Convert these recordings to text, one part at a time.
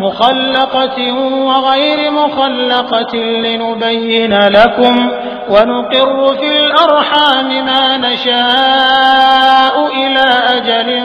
مخلقة وغير مخلقة لنبين لكم ونقر في الأرحام ما نشاء إلى أجل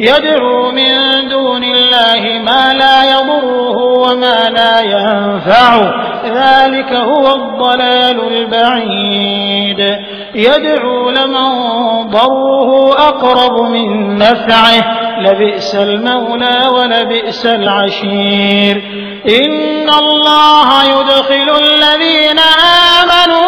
يدعو من دون الله ما لا يضره وما لا ينفعه ذلك هو الضلال البعيد. يدعو لمن ضره أقرب من نفعه. لبئس المولى ولبئس العشير. إن الله يدخل الذين آمنوا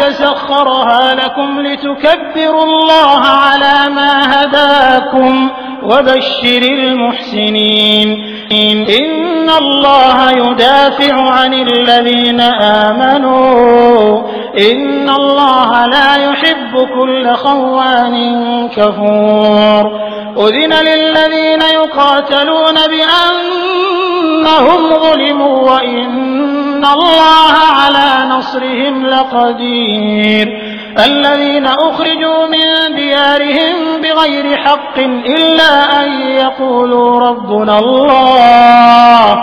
سخرها لكم لتكبروا الله على ما هداكم وبشر المحسنين. إن الله يدافع عن الذين آمنوا. إن الله لا يحب كل خوان كفور. أذن للذين يقاتلون بأنهم ظلموا وإن الله على نصرهم لقدير الذين أخرجوا من ديارهم بغير حق إلا أن يقولوا ربنا الله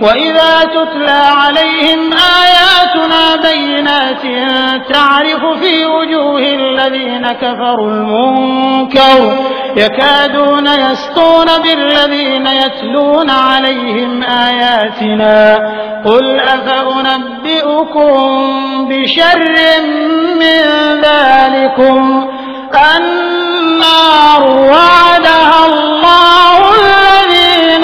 وإذا تتلى عليهم آياتنا بينات تعرف في وجوه الذين كفروا المنكر يكادون يسطون بالذين يتلون عليهم آياتنا قل أفأنبئكم بشر من ذلكم النار وعدها الله